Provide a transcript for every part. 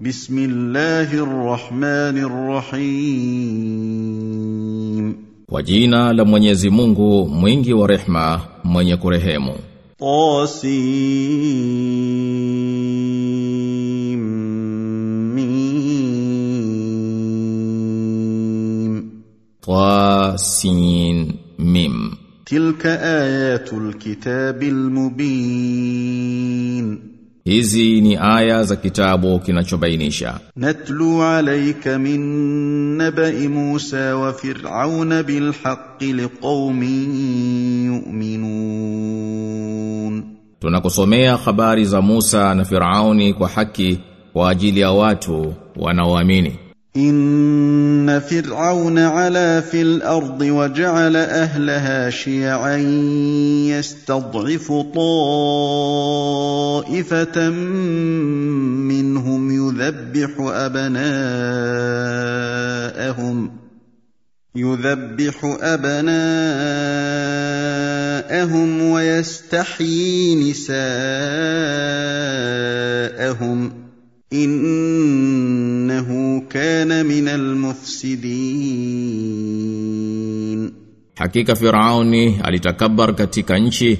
بسم الله الرحمن الرحيم Kwa jina la Mwenyezi Mungu mwingi wa rehma mwenye kurehemu طاسيم Tasin Mim تلك آيات الكتاب المبين Hizi ni aya za kitabu kinachobainisha. Natlu alayka min naba'i Musa wa Fir'aun bil haqqi liqaumin yu'minun. Tunakusomea habari za Musa na Firauni kwa haki kwa ajili ya watu wanaoamini. إن فرعون علا في الأرض وجعل أهلها شيعا يستضعف طائفة منهم يذبح أبناءهم يذبح أبناءهم ويستحيي نساءهم إنه كان من المفسدين Hakika Firauni alitakabbar katika nchi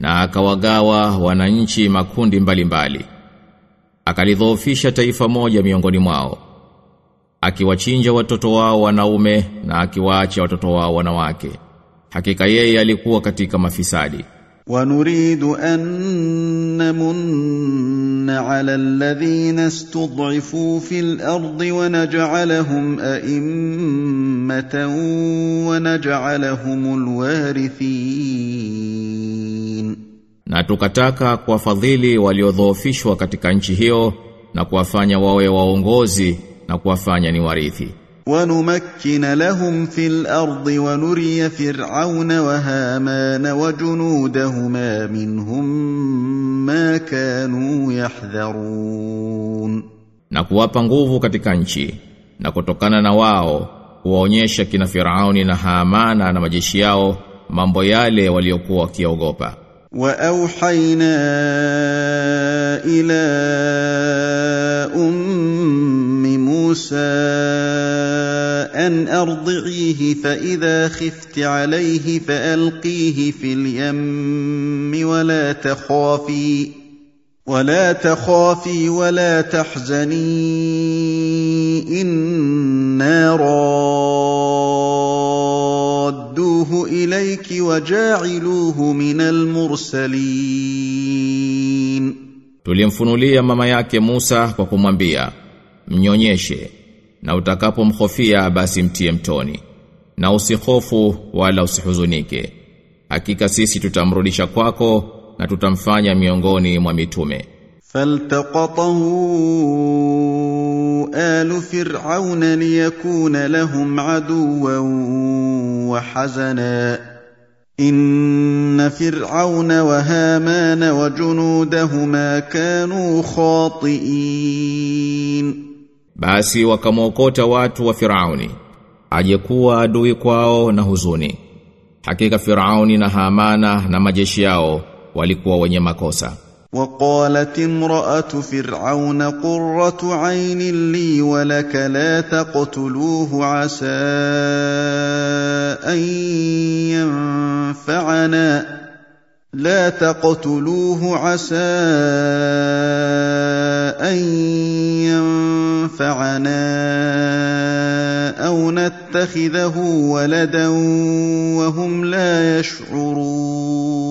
na akawagawa wananchi makundi mbalimbali mbali. Akalidhoofisha taifa moja miongoni mwao akiwachinja watoto wao wanaume na akiwaacha watoto wao wanawake Hakika yeye alikuwa katika mafisadi ونريد أن نمن على الذين استضعفوا في الأرض ونجعلهم أئمة ونجعلهم الوارثين na tukataka kuwafadhili waliodhoofishwa katika nchi hiyo na kuwafanya wawe waongozi na kuwafanya ni warithi ونمكن لهم في الأرض ونري فرعون وهامان وجنودهما منهم ما كانوا يحذرون na kuwapa nguvu katika nchi na kutokana na wao kuwaonyesha kina Firauni na Haamana na majeshi yao mambo yale waliokuwa wakiogopa وأوحينا إلى أم موسى أن أرضعيه فإذا خفت عليه فألقيه في اليم ولا تخافي ولا تخافي ولا تحزني إنا رادوه إليك وجاعلوه من المرسلين. Tulimfunulia mama yake Musa kwa kumwambia mnyonyeshe na utakapomhofia basi mtie mtoni na usihofu wala usihuzunike. Hakika sisi tutamrudisha kwako na tutamfanya miongoni mwa mitume. Faltaqatahu alu fir'auna liyakuna lahum aduwan wa hazana. Inna fir'auna wa hamana wa junudahuma kanu khati'in. basi wakamwokota watu wa Firauni ajekuwa adui kwao na huzuni hakika Firauni na Hamana na majeshi yao walikuwa wenye makosa وقالت امرأة فرعون قرة عين لي ولك لا تقتلوه عسى أن ينفعنا لا تقتلوه عسى أن ينفعنا أو نتخذه ولدا وهم لا يشعرون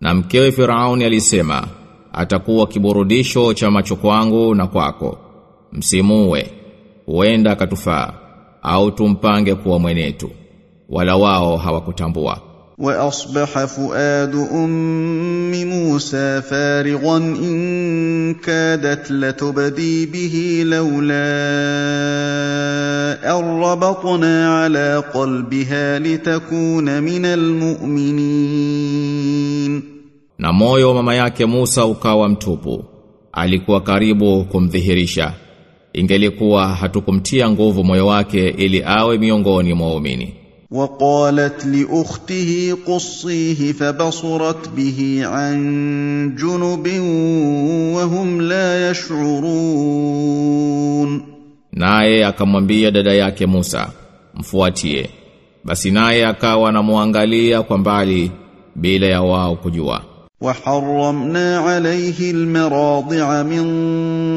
Na mkewe Firauni alisema, atakuwa kiburudisho cha macho kwangu na kwako. Msimuwe, huenda akatufaa, au tumpange kuwa mwenetu. Wala wao hawakutambua. وأصبح فؤاد أم موسى فارغا إن كادت لتبدي به لولا أن ربطنا على قلبها لتكون من المؤمنين Na moyo wa mama yake Musa ukawa mtupu. Alikuwa karibu kumdhihirisha. Ingelikuwa hatukumtia nguvu moyo wake ili awe miongoni mwa waumini. وقالت لاخته قصيه فبصرت به عن جنب وهم لا يشعرون Naye akamwambia dada yake Musa, mfuatie. Basi naye akawa anamwangalia kwa mbali bila ya wao kujua. وحرمنا عليه المراضع من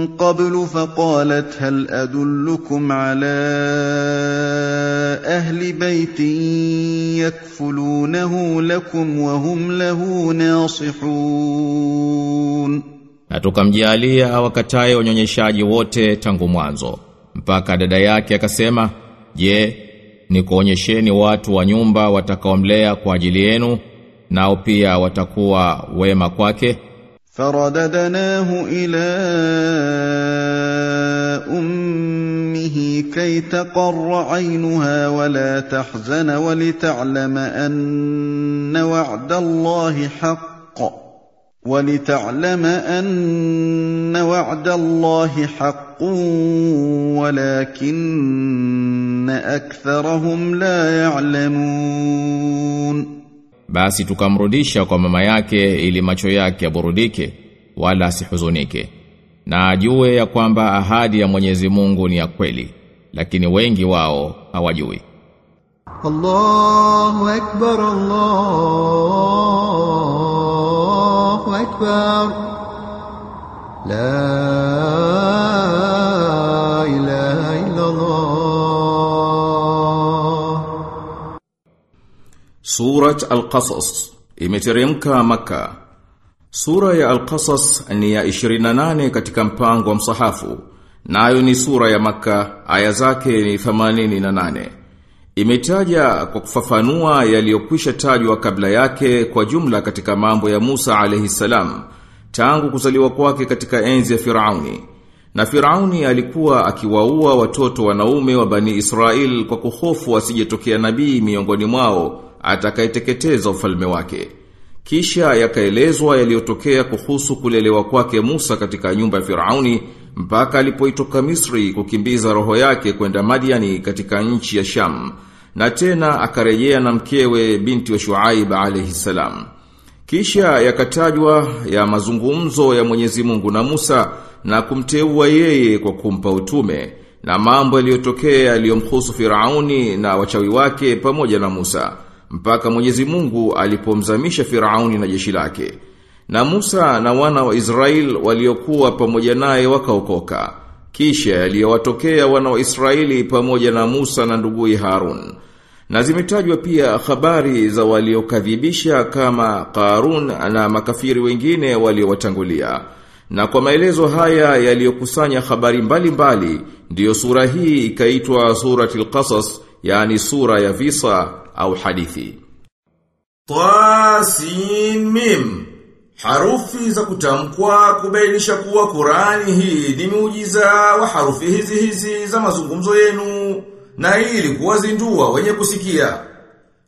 قبل فقالت هل ادلكم على اهل بيت يكفلونه لكم وهم له ناصحون Na tukamjalia wakataye wanyonyeshaji wote tangu mwanzo. Mpaka dada yake akasema, "Je, nikuonyesheni watu wa nyumba watakaomlea kwa ajili yenu nao pia watakuwa wema kwake?" فرددناه الى امه كي تقر عينها ولا تحزن ولتعلم ان وعد الله حق ولتعلم ان وعد الله حق ولكن اكثرهم لا يعلمون basi tukamrudisha kwa mama yake ili macho yake yaburudike wala asihuzunike. Na ajue ya kwamba ahadi ya Mwenyezi Mungu ni ya kweli lakini wengi wao hawajui. Allahu akbar Allahu akbar. La Surat Al-Qasas imeteremka Maka. Sura ya Al-Qasas ni ya 28 katika mpango wa msahafu. Nayo ni sura ya Maka, aya zake ni 88. Imetaja kwa kufafanua yaliyokwisha tajwa kabla yake kwa jumla katika mambo ya Musa alayhi salam tangu kuzaliwa kwake katika enzi ya Firauni. Na Firauni alikuwa akiwaua watoto wanaume wa Bani Israel kwa kuhofu asijetokea nabii miongoni mwao atakayeteketeza ufalme wake. Kisha yakaelezwa yaliyotokea kuhusu kulelewa kwake Musa katika nyumba ya Firauni mpaka alipoitoka Misri kukimbiza roho yake kwenda Madiani katika nchi ya Sham. Na tena akarejea na mkewe binti wa Shuaib alayhi salam. Kisha yakatajwa ya mazungumzo ya Mwenyezi Mungu na Musa na kumteua yeye kwa kumpa utume na mambo yaliyotokea yaliyomhusu Firauni na wachawi wake pamoja na Musa mpaka Mwenyezi Mungu alipomzamisha Firauni na jeshi lake. Na Musa na wana wa Israel waliokuwa pamoja naye wakaokoka. Kisha yaliyowatokea wana wa Israeli pamoja na Musa na nduguye Harun. Na zimetajwa pia habari za waliokadhibisha kama Qarun na makafiri wengine waliowatangulia. Na kwa maelezo haya yaliyokusanya habari mbalimbali ndiyo sura hii ikaitwa suratul Qasas, yani sura ya visa au hadithi. Tasin mim Harufi za kutamkwa kubainisha kuwa Qurani hii ni muujiza wa harufi hizi hizi za mazungumzo yenu na ili kuwazindua wenye kusikia.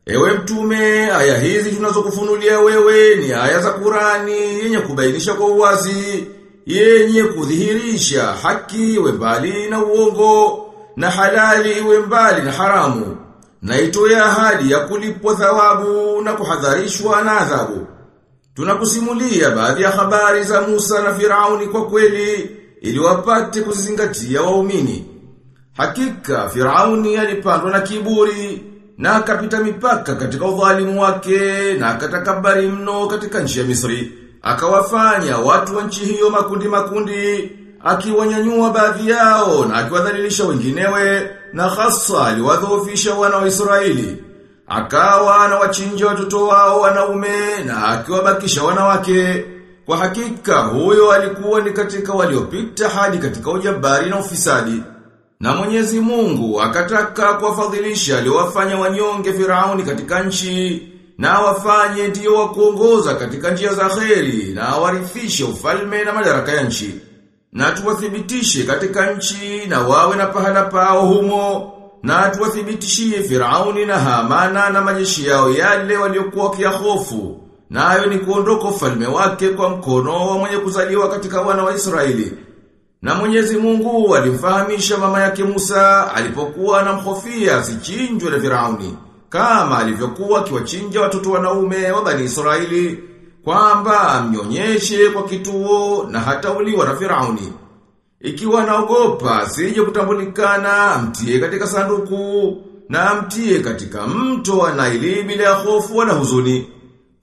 Ewe mtume, aya hizi tunazokufunulia wewe ni aya za Qurani yenye kubainisha kwa uwazi, yenye kudhihirisha haki iwe mbali na uongo na halali iwe mbali na haramu na itoe ahadi ya kulipwa thawabu na kuhadharishwa na adhabu. Tunakusimulia baadhi ya habari za Musa na Firauni kwa kweli ili wapate kuzingatia waumini. Hakika Firauni alipandwa na kiburi na akapita mipaka katika udhalimu wake na akatakabari mno katika nchi ya Misri. Akawafanya watu wa nchi hiyo makundi makundi, akiwanyanyua baadhi yao na akiwadhalilisha wenginewe na hasa aliwadhoofisha wana wa Israeli. Akawa anawachinja watoto wao wanaume na akiwabakisha wanawake. Kwa hakika huyo alikuwa ni katika waliopita hadi katika ujabari na ufisadi. Na Mwenyezi Mungu akataka kuwafadhilisha aliwafanya wanyonge Firauni katika nchi na wafanye ndio wakuongoza katika njia za kheri na awarithishe ufalme na madaraka ya nchi. Na tuwathibitishe katika nchi na wawe na pahala pao humo na tuwathibitishie Firauni na Hamana na majeshi yao yale waliokuwa kiahofu. Nayo ni kuondoka ufalme wake kwa mkono wa mwenye kuzaliwa katika wana wa Israeli. Na Mwenyezi Mungu alimfahamisha mama yake Musa alipokuwa anamhofia zichinjwe na Firauni. kama alivyokuwa akiwachinja watoto wanaume wa Bani Israeli kwamba amnyonyeshe kwa kituo na hata uliwa na Firauni. Ikiwa naogopa sije kutambulikana mtie katika sanduku na mtie katika mto wa Naili bila hofu wala huzuni.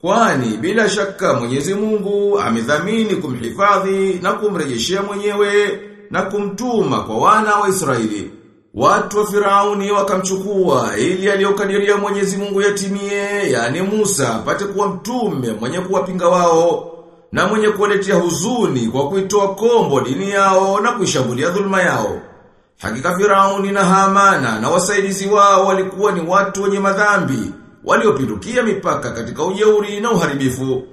Kwani bila shaka Mwenyezi Mungu amedhamini kumhifadhi na kumrejeshea mwenyewe na kumtuma kwa wana wa Israeli. Watu wa Firauni wakamchukua ili aliyokadiria Mwenyezi Mungu yatimie, yani Musa apate kuwa mtume mwenye kuwapinga wao na mwenye kuwaletea huzuni kwa kuitoa kombo dini yao na kuishambulia dhulma yao. Hakika Firauni na Hamana na wasaidizi wao walikuwa ni watu wenye madhambi, waliopindukia mipaka katika ujeuri na uharibifu.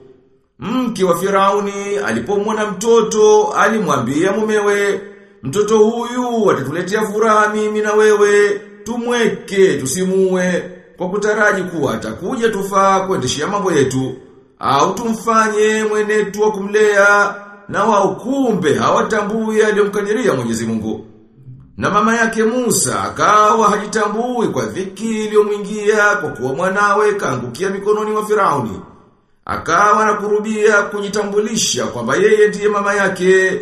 Mke wa Firauni alipomwona mtoto alimwambia mumewe, mtoto huyu atatuletea furaha mimi na wewe, tumweke tusimue kwa kutaraji kuwa atakuja tufaa kuendeshia mambo yetu au tumfanye mwenetu wa kumlea na wao kumbe hawatambui aliyomkadiria Mwenyezi Mungu. Na mama yake Musa akawa hajitambui kwa dhiki iliyomwingia kwa kuwa mwanawe kaangukia mikononi mwa Firauni. Akawa anakurubia kujitambulisha kwamba yeye ndiye mama yake.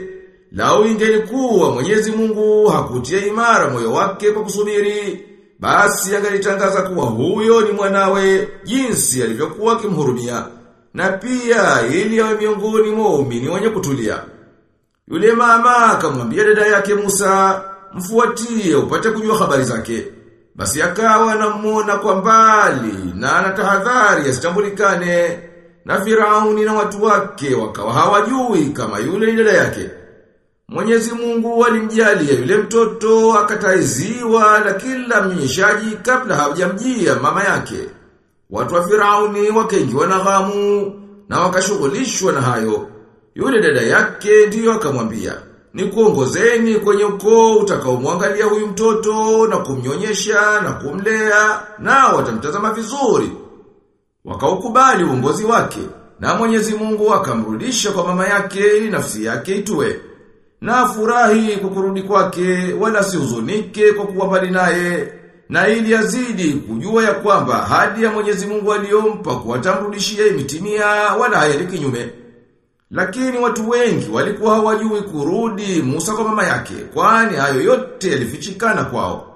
Lau ingelikuwa Mwenyezi Mungu hakutia imara moyo wake kwa kusubiri, basi angalitangaza kuwa huyo ni mwanawe jinsi alivyokuwa akimhurumia na pia ili awe miongoni mwa waumini wenye kutulia. Yule mama akamwambia dada yake Musa, mfuatie upate kujua habari zake. Basi akawa anamuona kwa mbali na anatahadhari asitambulikane na Firauni na watu wake wakawa hawajui kama yule ni dada yake. Mwenyezi Mungu alimjalia yule mtoto akataiziwa na kila mnyeshaji kabla hawajamjia mama yake. Watu wa Firauni wakaingiwa na ghamu na wakashughulishwa na hayo. Yule dada yake ndiyo akamwambia, "Ni kuongozeni kwenye ukoo utakaomwangalia huyu mtoto na kumnyonyesha na kumlea nao watamtazama vizuri." Wakaukubali uongozi wake na Mwenyezi Mungu akamrudisha kwa mama yake ili nafsi yake itue. Na furahi kwa kurudi kwake wala sihuzunike kwa kuwa mbali naye na ili azidi kujua ya kwamba hadi ya Mwenyezi Mungu aliyompa kuwatambulishia imetimia wala hayali kinyume. Lakini watu wengi walikuwa hawajui kurudi Musa kwa mama yake, kwani hayo yote yalifichikana kwao.